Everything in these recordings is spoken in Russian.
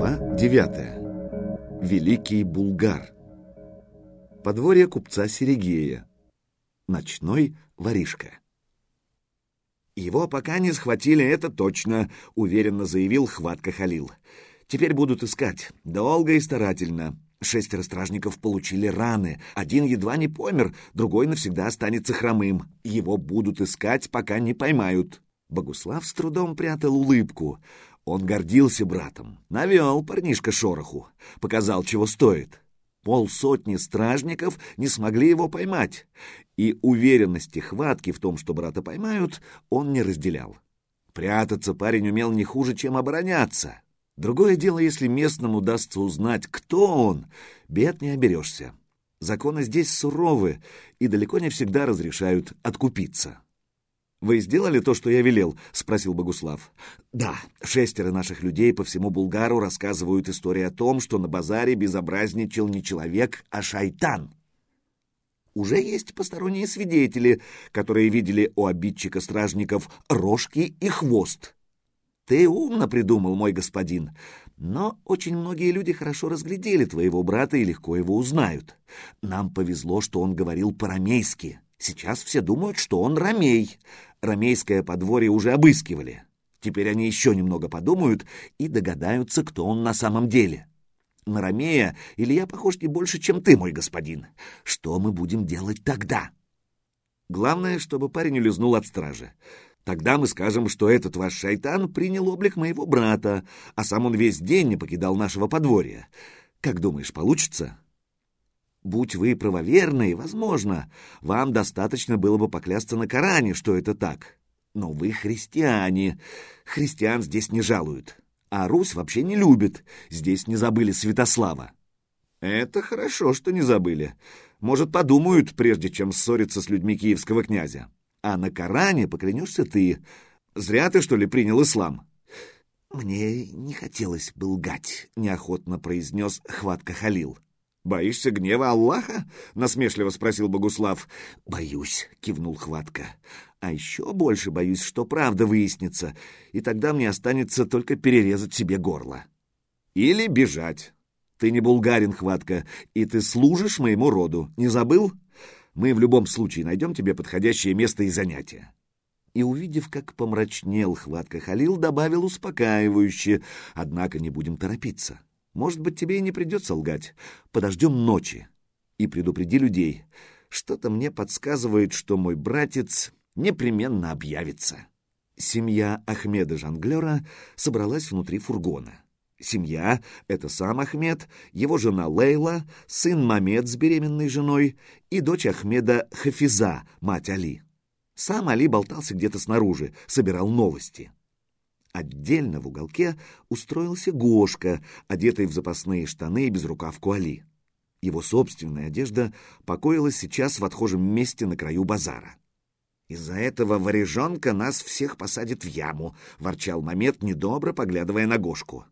Глава 9. Великий Булгар. Подворье купца Серегея. Ночной воришка. «Его пока не схватили, это точно», — уверенно заявил Хватка Халил. «Теперь будут искать. Долго и старательно. Шестеро стражников получили раны. Один едва не помер, другой навсегда останется хромым. Его будут искать, пока не поймают». Богуслав с трудом прятал улыбку. Он гордился братом, навел парнишка шороху, показал, чего стоит. Полсотни стражников не смогли его поймать, и уверенности хватки в том, что брата поймают, он не разделял. Прятаться парень умел не хуже, чем обороняться. Другое дело, если местным удастся узнать, кто он, бед не оберешься. Законы здесь суровы и далеко не всегда разрешают откупиться. «Вы сделали то, что я велел?» — спросил Богуслав. «Да, шестеро наших людей по всему Булгару рассказывают историю о том, что на базаре безобразничал не человек, а шайтан. Уже есть посторонние свидетели, которые видели у обидчика стражников рожки и хвост. Ты умно придумал, мой господин, но очень многие люди хорошо разглядели твоего брата и легко его узнают. Нам повезло, что он говорил по-рамейски». Сейчас все думают, что он ромей. Ромейское подворье уже обыскивали. Теперь они еще немного подумают и догадаются, кто он на самом деле. На Ромея Илья похож не больше, чем ты, мой господин. Что мы будем делать тогда? Главное, чтобы парень улизнул от стражи. Тогда мы скажем, что этот ваш шайтан принял облик моего брата, а сам он весь день не покидал нашего подворья. Как думаешь, получится?» Будь вы правоверны, возможно, вам достаточно было бы поклясться на Коране, что это так. Но вы христиане. Христиан здесь не жалуют. А Русь вообще не любит. Здесь не забыли Святослава. Это хорошо, что не забыли. Может, подумают, прежде чем ссориться с людьми киевского князя. А на Коране поклянешься ты. Зря ты, что ли, принял ислам? Мне не хотелось бы лгать, неохотно произнес Хватка Халил. «Боишься гнева Аллаха?» — насмешливо спросил Богуслав. «Боюсь», — кивнул Хватка. «А еще больше боюсь, что правда выяснится, и тогда мне останется только перерезать себе горло. Или бежать. Ты не булгарин, Хватка, и ты служишь моему роду. Не забыл? Мы в любом случае найдем тебе подходящее место и занятие». И, увидев, как помрачнел Хватка Халил, добавил успокаивающе, «Однако не будем торопиться». Может быть, тебе и не придется лгать. Подождем ночи. И предупреди людей. Что-то мне подсказывает, что мой братец непременно объявится. Семья Ахмеда Жонглера собралась внутри фургона. Семья — это сам Ахмед, его жена Лейла, сын Мамед с беременной женой и дочь Ахмеда Хафиза, мать Али. Сам Али болтался где-то снаружи, собирал новости. Отдельно в уголке устроился Гошка, одетый в запасные штаны и безрукавку Али. Его собственная одежда покоилась сейчас в отхожем месте на краю базара. «Из-за этого варежонка нас всех посадит в яму», — ворчал Мамед, недобро поглядывая на Гошку.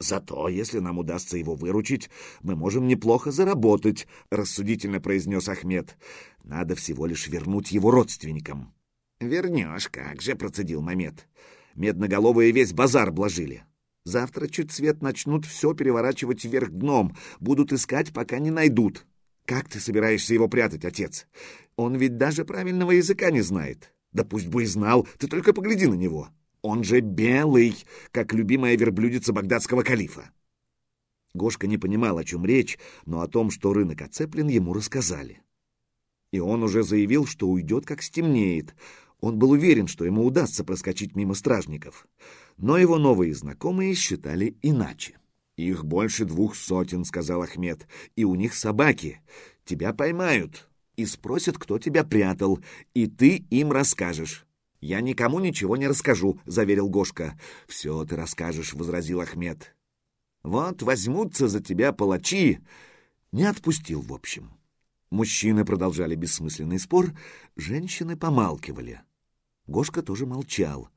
«Зато, если нам удастся его выручить, мы можем неплохо заработать», — рассудительно произнес Ахмед. «Надо всего лишь вернуть его родственникам». «Вернешь, как же», — процедил Мамед. Медноголовые весь базар обложили. Завтра чуть свет начнут все переворачивать вверх дном, будут искать, пока не найдут. Как ты собираешься его прятать, отец? Он ведь даже правильного языка не знает. Да пусть бы и знал, ты только погляди на него. Он же белый, как любимая верблюдица багдадского калифа. Гошка не понимал, о чем речь, но о том, что рынок оцеплен, ему рассказали. И он уже заявил, что уйдет, как стемнеет. Он был уверен, что ему удастся проскочить мимо стражников. Но его новые знакомые считали иначе. «Их больше двух сотен», — сказал Ахмед, — «и у них собаки. Тебя поймают и спросят, кто тебя прятал, и ты им расскажешь». «Я никому ничего не расскажу», — заверил Гошка. «Все ты расскажешь», — возразил Ахмед. «Вот возьмутся за тебя палачи». Не отпустил, в общем. Мужчины продолжали бессмысленный спор, женщины помалкивали. Гошка тоже молчал.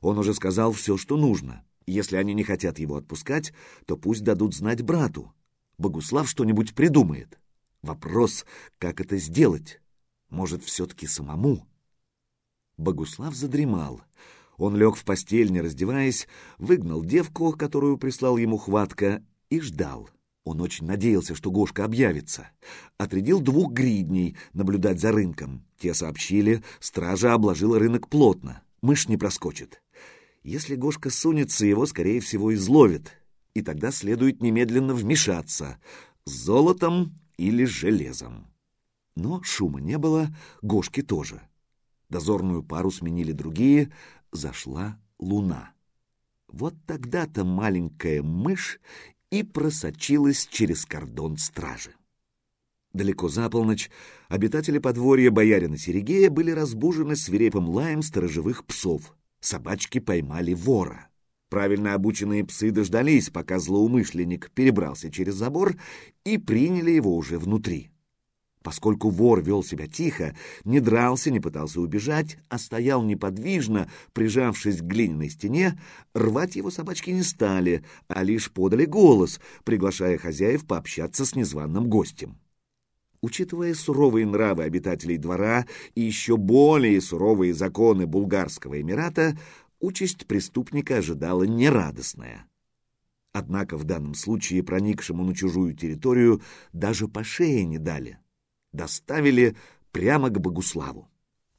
Он уже сказал все, что нужно. Если они не хотят его отпускать, то пусть дадут знать брату. Богуслав что-нибудь придумает. Вопрос, как это сделать? Может, все-таки самому? Богуслав задремал. Он лег в постель, не раздеваясь, выгнал девку, которую прислал ему хватка, и ждал. Он очень надеялся, что Гошка объявится. Отрядил двух гридней наблюдать за рынком. Те сообщили, стража обложила рынок плотно. Мышь не проскочит. Если Гошка сунется, его, скорее всего, изловит. И тогда следует немедленно вмешаться. С золотом или железом. Но шума не было, Гошки тоже. Дозорную пару сменили другие, зашла луна. Вот тогда-то маленькая мышь и просочилась через кордон стражи. Далеко за полночь обитатели подворья боярина Серегея были разбужены свирепым лаем сторожевых псов. Собачки поймали вора. Правильно обученные псы дождались, пока злоумышленник перебрался через забор и приняли его уже внутри. Поскольку вор вел себя тихо, не дрался, не пытался убежать, а стоял неподвижно, прижавшись к глиняной стене, рвать его собачки не стали, а лишь подали голос, приглашая хозяев пообщаться с незваным гостем. Учитывая суровые нравы обитателей двора и еще более суровые законы Булгарского Эмирата, участь преступника ожидала нерадостная. Однако в данном случае проникшему на чужую территорию даже по шее не дали доставили прямо к Богуславу.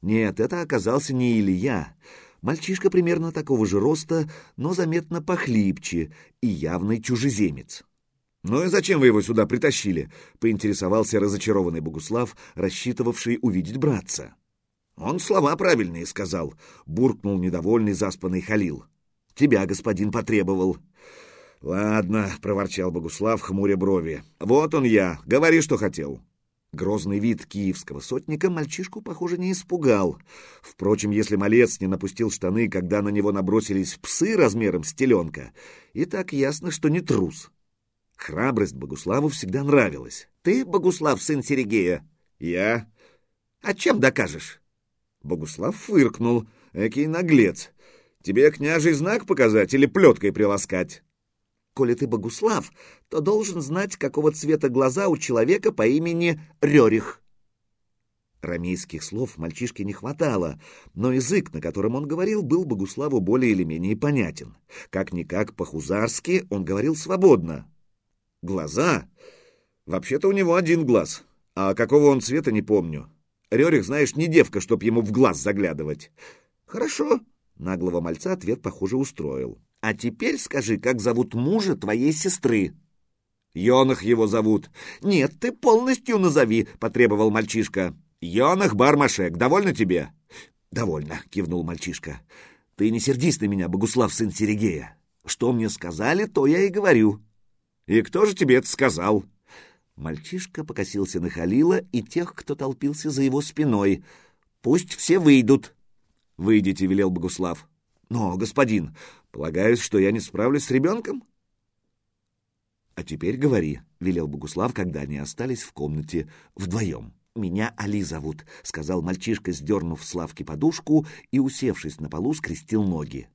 Нет, это оказался не Илья. Мальчишка примерно такого же роста, но заметно похлипче и явный чужеземец. «Ну и зачем вы его сюда притащили?» — поинтересовался разочарованный Богуслав, рассчитывавший увидеть братца. «Он слова правильные сказал», — буркнул недовольный заспанный Халил. «Тебя господин потребовал». «Ладно», — проворчал Богуслав, хмуря брови. «Вот он я. Говори, что хотел». Грозный вид киевского сотника мальчишку, похоже, не испугал. Впрочем, если малец не напустил штаны, когда на него набросились псы размером с теленка, и так ясно, что не трус. Храбрость Богуславу всегда нравилась. «Ты, Богуслав, сын Серегея?» «Я». «А чем докажешь?» Богуслав фыркнул. «Экий наглец. Тебе княжий знак показать или плеткой приласкать?» Коли ты Богуслав, то должен знать, какого цвета глаза у человека по имени Рерих. Рамейских слов мальчишке не хватало, но язык, на котором он говорил, был Богуславу более или менее понятен. Как-никак по-хузарски он говорил свободно. Глаза? Вообще-то у него один глаз, а какого он цвета не помню. Рерих, знаешь, не девка, чтоб ему в глаз заглядывать. Хорошо. Наглого мальца ответ, похоже, устроил. А теперь скажи, как зовут мужа твоей сестры?» «Йонах его зовут». «Нет, ты полностью назови», — потребовал мальчишка. «Йонах Бармашек, довольно тебе?» «Довольно», — кивнул мальчишка. «Ты не сердись на меня, Богуслав, сын Серегея. Что мне сказали, то я и говорю». «И кто же тебе это сказал?» Мальчишка покосился на Халила и тех, кто толпился за его спиной. «Пусть все выйдут». «Выйдите», — велел Богуслав. «Но, господин, Полагаешь, что я не справлюсь с ребенком? А теперь говори, — велел Богуслав, когда они остались в комнате вдвоем. «Меня Али зовут», — сказал мальчишка, сдернув с лавки подушку и, усевшись на полу, скрестил ноги.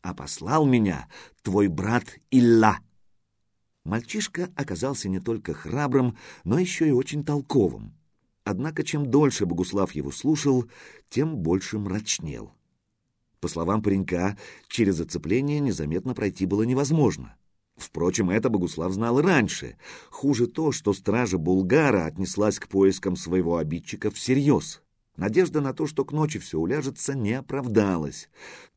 «А послал меня твой брат Илла». Мальчишка оказался не только храбрым, но еще и очень толковым. Однако чем дольше Богуслав его слушал, тем больше мрачнел. По словам паренька, через зацепление незаметно пройти было невозможно. Впрочем, это Богуслав знал раньше. Хуже то, что стража Булгара отнеслась к поискам своего обидчика всерьез. Надежда на то, что к ночи все уляжется, не оправдалась.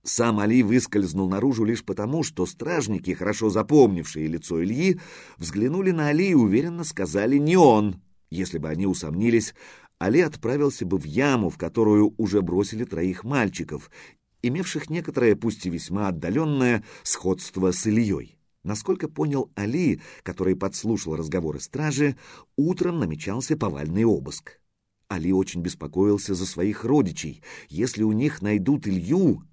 Сам Али выскользнул наружу лишь потому, что стражники, хорошо запомнившие лицо Ильи, взглянули на Али и уверенно сказали «не он». Если бы они усомнились, Али отправился бы в яму, в которую уже бросили троих мальчиков, имевших некоторое, пусть и весьма отдаленное, сходство с Ильей. Насколько понял Али, который подслушал разговоры стражи, утром намечался повальный обыск. Али очень беспокоился за своих родичей. Если у них найдут Илью...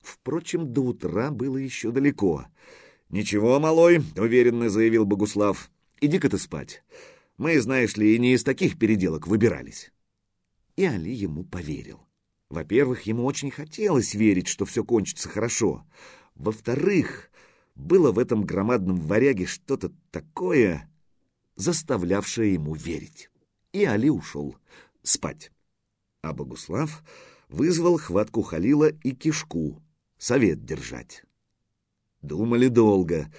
Впрочем, до утра было еще далеко. «Ничего, малой», — уверенно заявил Богуслав, — «иди-ка ты спать. Мы, знаешь ли, и не из таких переделок выбирались». И Али ему поверил. Во-первых, ему очень хотелось верить, что все кончится хорошо. Во-вторых, было в этом громадном варяге что-то такое, заставлявшее ему верить. И Али ушел спать. А Богуслав вызвал хватку Халила и кишку, совет держать. Думали долго.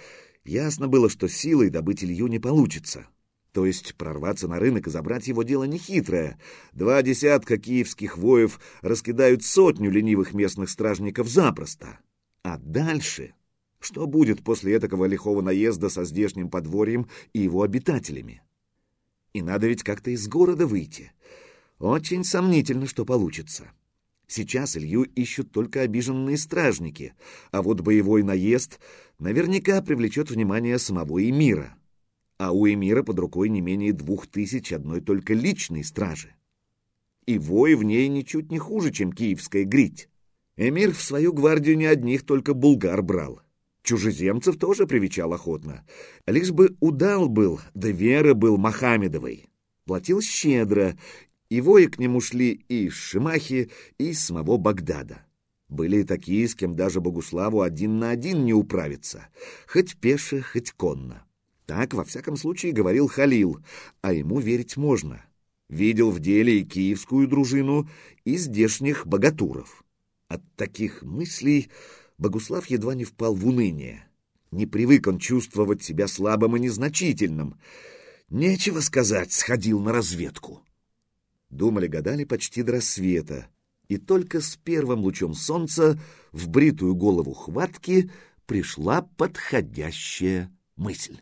Ясно было, что силой добыть Илью не получится. То есть прорваться на рынок и забрать его дело нехитрое. Два десятка киевских воев раскидают сотню ленивых местных стражников запросто. А дальше... Что будет после этого лихого наезда со здешним подворьем и его обитателями? И надо ведь как-то из города выйти. Очень сомнительно, что получится. Сейчас Илью ищут только обиженные стражники, а вот боевой наезд наверняка привлечет внимание самого Эмира. А у Эмира под рукой не менее двух тысяч одной только личной стражи. И вой в ней ничуть не хуже, чем киевская грить. Эмир в свою гвардию не одних только булгар брал. Чужеземцев тоже привечал охотно. Лишь бы удал был, да вера был Мохаммедовой. Платил щедро, и вои к нему шли и из Шимахи, и из самого Багдада. Были такие, с кем даже Богуславу один на один не управиться, хоть пеше, хоть конно. Так, во всяком случае, говорил Халил, а ему верить можно. Видел в деле и киевскую дружину, и здешних богатуров. От таких мыслей Богуслав едва не впал в уныние. Не привык он чувствовать себя слабым и незначительным. Нечего сказать, сходил на разведку. Думали-гадали почти до рассвета, и только с первым лучом солнца в бритую голову хватки пришла подходящая мысль.